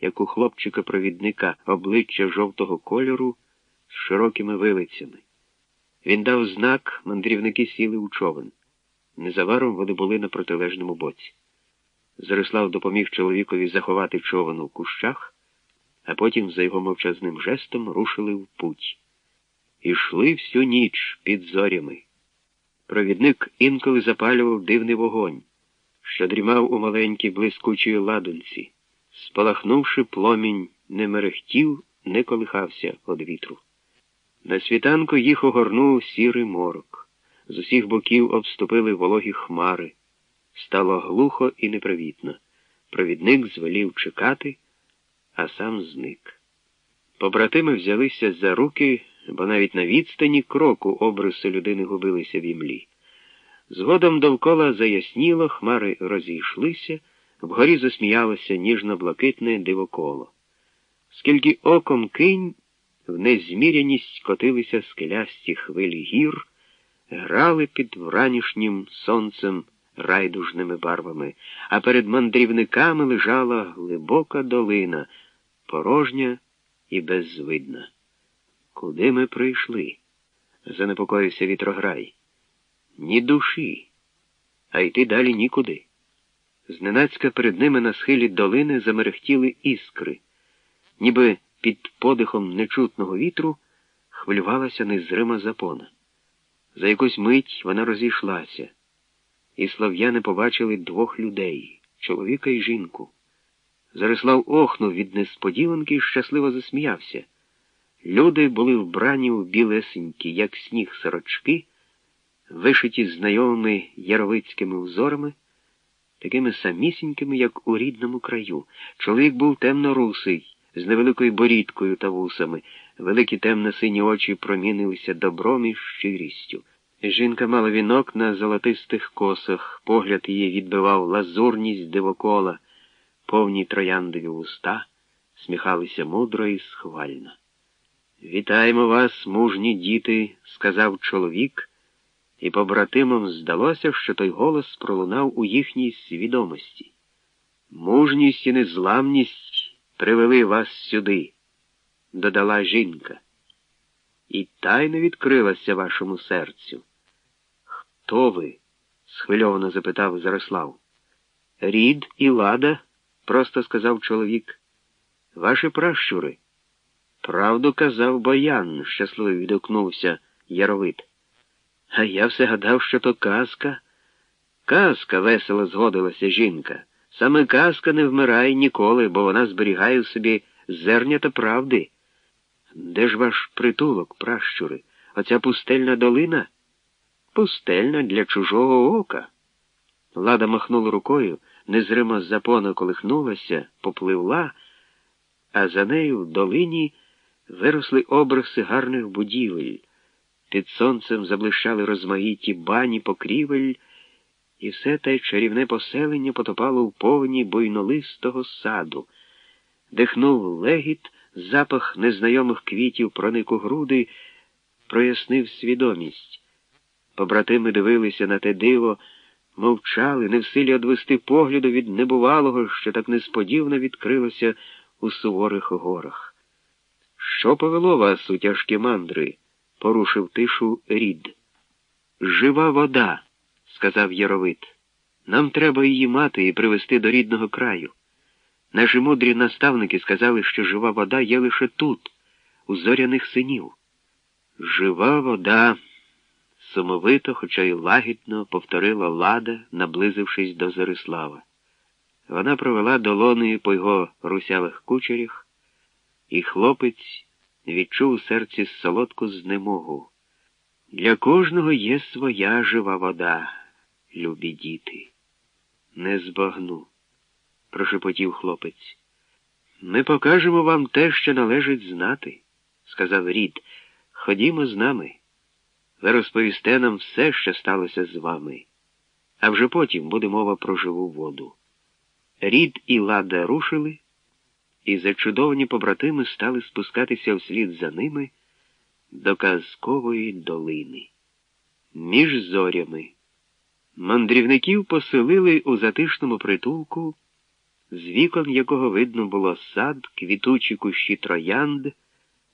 як у хлопчика-провідника, обличчя жовтого кольору з широкими вилицями. Він дав знак, мандрівники сіли у човен. Незабаром вони були на протилежному боці. Зарислав допоміг чоловікові заховати човен у кущах, а потім, за його мовчазним жестом, рушили в путь. Ішли всю ніч під зорями. Провідник інколи запалював дивний вогонь, що дрімав у маленькій блискучій ладунці. Спалахнувши пломінь, не мерехтів, не колихався від вітру. На світанку їх огорнув сірий морок. З усіх боків обступили вологі хмари. Стало глухо і непривітно. Провідник звелів чекати, а сам зник. Побратими взялися за руки, бо навіть на відстані кроку обриси людини губилися в імлі. Згодом довкола заясніло, хмари розійшлися, вгорі засміялося ніжно-блакитне дивоколо. Скільки оком кинь, в незміряність котилися скелясті хвилі гір, грали під вранішнім сонцем райдужними барвами, а перед мандрівниками лежала глибока долина, порожня і беззвидна. Куди ми прийшли? занепокоївся вітрограй. Ні душі, а йти далі нікуди. Зненацька перед ними на схилі долини замерехтіли іскри, ніби під подихом нечутного вітру хвилювалася незрима запона. За якусь мить вона розійшлася, і слов'яни побачили двох людей чоловіка і жінку. Зарислав охнув від несподіванки і щасливо засміявся. Люди були вбрані в білесенькі, як сніг сорочки, вишиті знайомими яровицькими узорами, такими самісінькими, як у рідному краю. Чоловік був темно-русий, з невеликою борідкою та вусами, великі темно-сині очі промінилися добром і щирістю. Жінка мала вінок на золотистих косах, погляд її відбивав лазурність дивокола, повні трояндові вуста, сміхалися мудро і схвально. Вітаємо вас, мужні діти, сказав чоловік, і побратимам здалося, що той голос пролунав у їхній свідомості. Мужність і незламність привели вас сюди, додала жінка. І тайно відкрилася вашому серцю. Хто ви? схвильовано запитав Зарослав. Рід і лада, просто сказав чоловік. Ваші пращури. Правду казав Боян, щасливо відгукнувся Яровит. А я все гадав, що то казка. Казка, весело згодилася жінка. Саме казка не вмирає ніколи, бо вона зберігає в собі зернята правди. Де ж ваш притулок, пращури? Оця пустельна долина? Пустельна для чужого ока. Лада махнула рукою, незримо з запона колихнулася, попливла, а за нею в долині виросли обриси гарних будівель. Під сонцем заблищали розмаїті бані покрівель, і все те чарівне поселення потопало в повні буйнолистого саду, дихнув легіт, запах незнайомих квітів проник у груди, прояснив свідомість. Побратими дивилися на те диво, мовчали, не в силі одвести погляду від небувалого, що так несподівано відкрилося у суворих горах. Що повело вас у тяжкі мандри? Порушив тишу рід. Жива вода, сказав Яровит. Нам треба її мати і привезти до рідного краю. Наші мудрі наставники сказали, що жива вода є лише тут, у зоряних синів. Жива вода, сумовито, хоча й лагідно, повторила лада, наблизившись до Зарислава. Вона провела долоною по його русявих кучерях, і хлопець відчув у серці солодку знемогу. Для кожного є своя жива вода, любі діти. Не збагну, прошепотів хлопець. Ми покажемо вам те, що належить знати, сказав рід. Ходімо з нами. Ви розповісте нам все, що сталося з вами, а вже потім буде мова про живу воду. Рід і лада рушили і зачудовані побратими стали спускатися вслід за ними до казкової долини. Між зорями мандрівників поселили у затишному притулку з вікон якого видно було сад, квітучі кущі троянд.